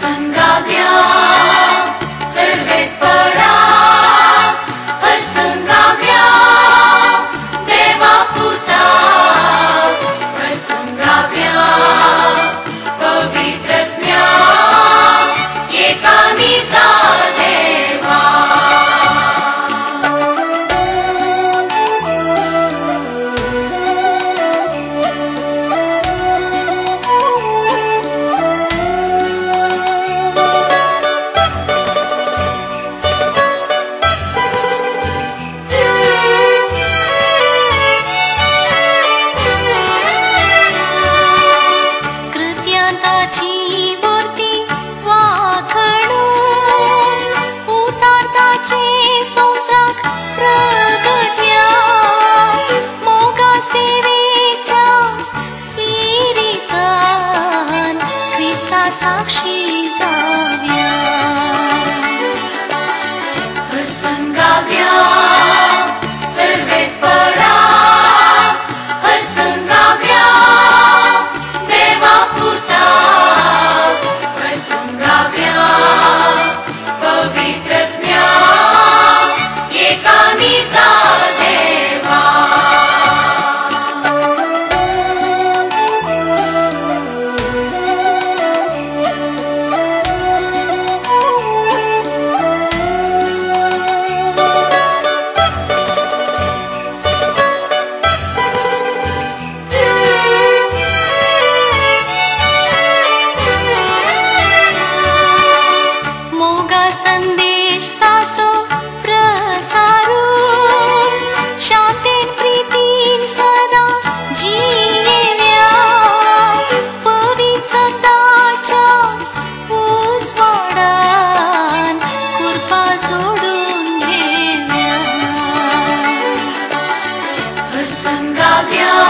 हर्षुङ्गाभ्या जाव्या Hasan गाव्या 山高顶。